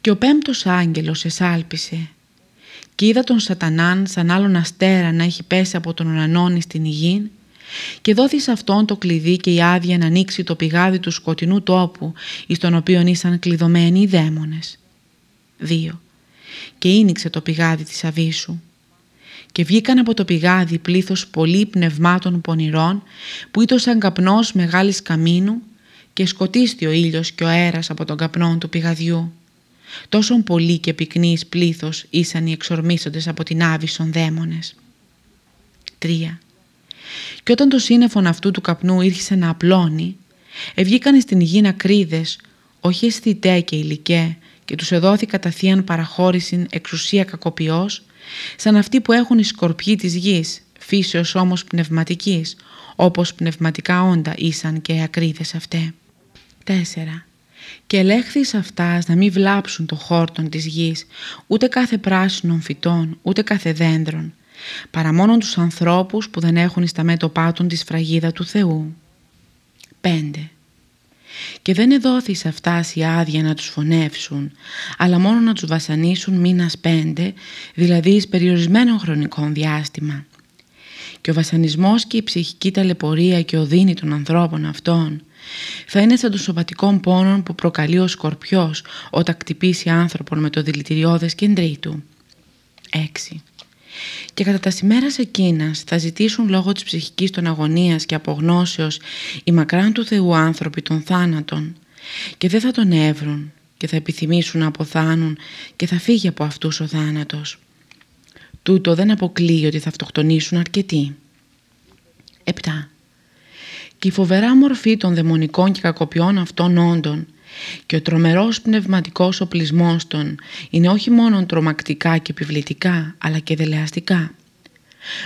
Και ο πέμπτος άγγελος εσάλπισε και είδα τον σατανάν σαν άλλον αστέρα να έχει πέσει από τον ουρανόν στην υγιήν και δόθης σε αυτόν το κλειδί και η άδεια να ανοίξει το πηγάδι του σκοτεινού τόπου εις τον οποίον ήσαν κλειδωμένοι οι δαίμονες. 2. Και ίνιξε το πηγάδι της αβίσου και βγήκαν από το πηγάδι πλήθος πολύ πνευμάτων πονηρών που ήταν σαν καπνός μεγάλης καμίνου και σκοτίστη ο ήλιος και ο αέρας από τον καπνό του πηγαδιού. Τόσο πολύ και πυκνής πλήθος ήσαν οι εξορμίσοντες από την άβυσον δαίμονες. 3. Και όταν το σύννεφον αυτού του καπνού ήρχισε να απλώνει, ευγήκαν στην γη ακρίδες, όχι αισθητέ και υλικέ, και τους εδόθη κατά θείαν παραχώρησιν εξουσία κακοποιός, σαν αυτοί που έχουν οι σκορπιοί της γης, φύσεως όμως πνευματικής, όπως πνευματικά όντα ήσαν και οι ακρίδες αυτέ. 4. Και ελέγχθης αυτάς να μην βλάψουν το χόρτον της γης, ούτε κάθε πράσινων φυτών, ούτε κάθε δέντρον, παρά μόνο τους ανθρώπους που δεν έχουν στα μέτωπά των τη σφραγίδα του Θεού. 5. Και δεν εδόθης σε αυτάς η άδεια να τους φωνεύσουν, αλλά μόνο να τους βασανίσουν μήνας πέντε, δηλαδή εις περιορισμένων χρονικών διάστημα. Και ο βασανισμός και η ψυχική ταλαιπωρία και οδύνη των ανθρώπων αυτών θα είναι σαν των σωματικών πόνων που προκαλεί ο σκορπιός όταν κτυπήσει άνθρωπον με το δηλητηριώδες κεντρί του. 6. Και κατά τα σημέρας εκείνας θα ζητήσουν λόγω της ψυχικής των αγωνίας και απογνώσεως οι μακράν του Θεού άνθρωποι των θάνατων και δεν θα τον έβρουν και θα επιθυμήσουν να αποθάνουν και θα φύγει από αυτούς ο θάνατος. Τούτο δεν αποκλείει ότι θα αυτοκτονήσουν αρκετοί. 7. Και η φοβερά μορφή των δαιμονικών και κακοποιών αυτών όντων και ο τρομερός πνευματικός οπλισμός των είναι όχι μόνο τρομακτικά και επιβλητικά αλλά και δελεαστικά.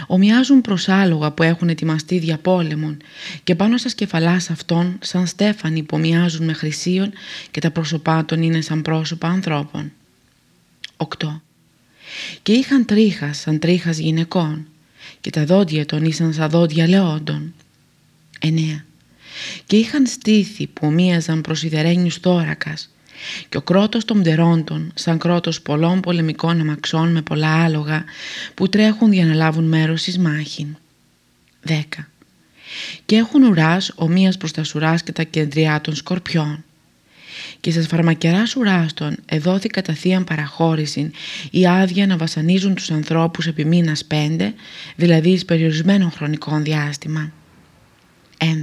Ομοιάζουν προς άλογα που έχουν ετοιμαστεί δια πόλεμων και πάνω στα σκεφαλάς αυτών σαν στέφανοι που ομοιάζουν με χρυσίων και τα πρόσωπά των είναι σαν πρόσωπα ανθρώπων. 8. Και είχαν τρίχας σαν τρίχας γυναικών και τα δόντια των ήσαν σαν δόντια λεόντων. 9 και είχαν στήθη που ομοίαζαν προς ιδερένιους θώρακας και ο κρότος των πτερόντων σαν κρότος πολλών πολεμικών αμαξών με πολλά άλογα που τρέχουν για να λάβουν μέρος εις μάχην. 10. Και έχουν ουράς ομοίας προς τα σουράς και τα κεντριά των σκορπιών. Και στα φαρμακεράς ουράστων εδόθη κατά θείαν παραχώρηση η άδεια να βασανίζουν τους ανθρώπους επί μήνας πέντε, δηλαδή εις περιορισμένων χρονικών διάστημα.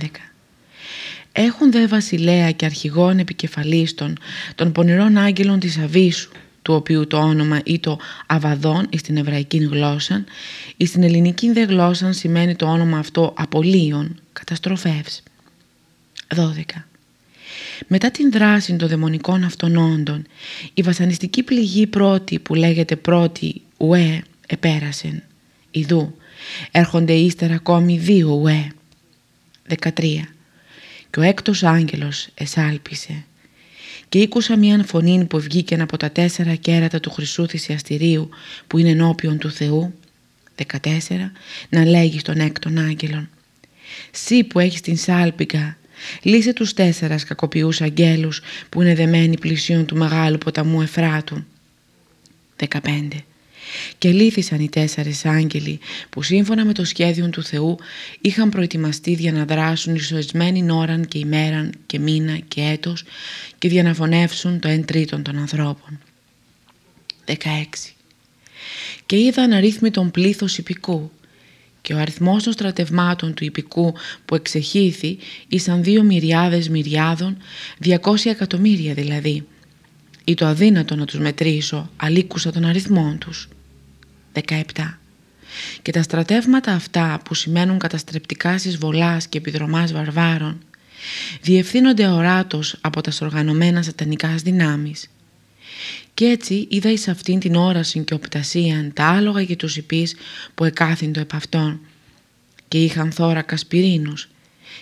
11. Έχουν δε βασιλέα και αρχηγόν επικεφαλίστων των πονηρών άγγελων της Αβίσου, του οποίου το όνομα ή το Αβαδόν εις την εβραϊκή γλώσσα, εις στην ελληνική δε γλώσσα σημαίνει το όνομα αυτό απολύων, καταστροφεύς. 12. Μετά την δράση των δαιμονικών αυτών όντων, η βασανιστική πληγή πρώτη που λέγεται πρώτη ουέ επέρασεν. Ιδού, έρχονται ύστερα ακόμη δύο ουέ. 13 και ο έκτος άγγελος εσάλπισε και ήκουσα μια φωνή που βγήκε από τα τέσσερα κέρατα του χρυσού θυσιαστηρίου που είναι ενώπιον του Θεού 14 να λέγει στον έκτον άγγελον «Σύ που έχεις την σάλπιγγα λύσε τους τέσσερας κακοποιούς αγγέλους που είναι δεμένοι πλησίον του μεγάλου ποταμού Εφράτου» 15 και λύθησαν οι τέσσερις άγγελοι που σύμφωνα με το σχέδιο του Θεού είχαν προετοιμαστεί για να δράσουν ισοεσμένην ώραν και ημέραν και μήνα και έτος και για να φωνεύσουν το εν τρίτον των ανθρώπων. 16. Και είδαν αρρύθμιτον πλήθος υπηκού και ο αριθμός των στρατευμάτων του υπηκού που εξεχήθη ήσαν δύο μυριάδες μυριάδων, 200 εκατομμύρια δηλαδή, ή το αδύνατο να τους μετρήσω, αλήκουσα των αριθμών τους. 17. Και τα στρατεύματα αυτά που σημαίνουν καταστρεπτικά συσβολάς και επιδρομάς βαρβάρων διευθύνονται οράτος από τα οργανωμένα σατανικά δυνάμεις. Κι έτσι είδα εις αυτήν την όραση και οπτασίαν τα άλογα και τους υπείς που εκάθυντο επ' αυτών και είχαν θώρακα σπυρίνους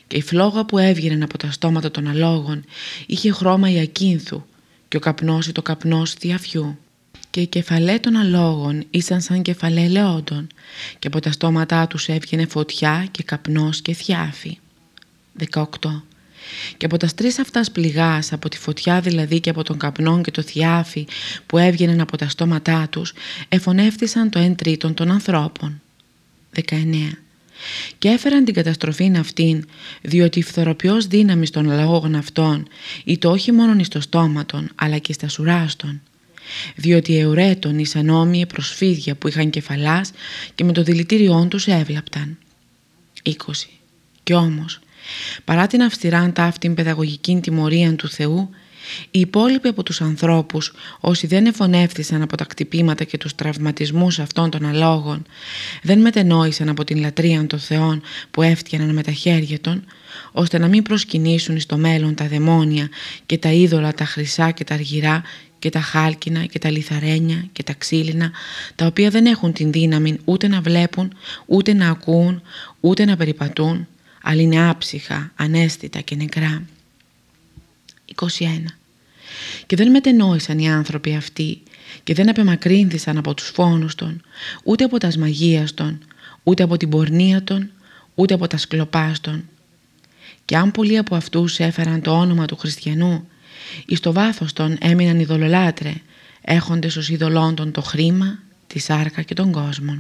και η φλόγα που έβγαινε από τα στόματα των αλόγων είχε χρώμα ιακίνθου και ο καπνός το καπνός διαφιού και οι κεφαλέ των αλόγων ήσαν σαν κεφαλέ λεόντων και από τα στόματά τους έβγαινε φωτιά και καπνός και θιάφη. 18. και από τα τρεις αυτάς πληγάς, από τη φωτιά δηλαδή και από τον καπνό και το θιάφι που έβγαιναν από τα στόματά τους, εφωνεύτησαν το εν τρίτον των ανθρώπων. 19. Και έφεραν την καταστροφή αυτήν, διότι η φθοροποιός δύναμη των λαόγων αυτών, το όχι μόνο εις το στόματον, αλλά και στα σουράστον, διότι εουρέτων εις ανώμιε προσφύδια που είχαν κεφαλάς και με το δηλητήριόν τους έβλαπταν. 20. Κι όμως, παρά την αυστηράν ταύτην παιδαγωγική τιμωρία του Θεού, οι υπόλοιποι από τους ανθρώπους, όσοι δεν εφωνεύθησαν από τα κτυπήματα και τους τραυματισμούς αυτών των αλόγων, δεν μετενόησαν από την λατρεία των Θεών που έφτιαναν με τα χέρια των, ώστε να μην προσκυνήσουν στο μέλλον τα δαιμόνια και τα είδωλα τα χρυσά και τα αργυρά και τα χάλκινα και τα λιθαρένια και τα ξύλινα, τα οποία δεν έχουν την δύναμη ούτε να βλέπουν, ούτε να ακούν, ούτε να περιπατούν, αλλά είναι άψυχα, ανέστητα και νεκρά. 21. Και δεν μετενόησαν οι άνθρωποι αυτοί και δεν απεμακρύνθησαν από τους φόνους των, ούτε από τα σμαγείας των, ούτε από την πορνεία των, ούτε από τα σκλοπάς των. Και αν πολλοί από αυτούς έφεραν το όνομα του χριστιανού, εις το βάθος των έμειναν ειδωλολάτρε, έχοντες ως ειδωλών των το χρήμα, τη σάρκα και τον κόσμο.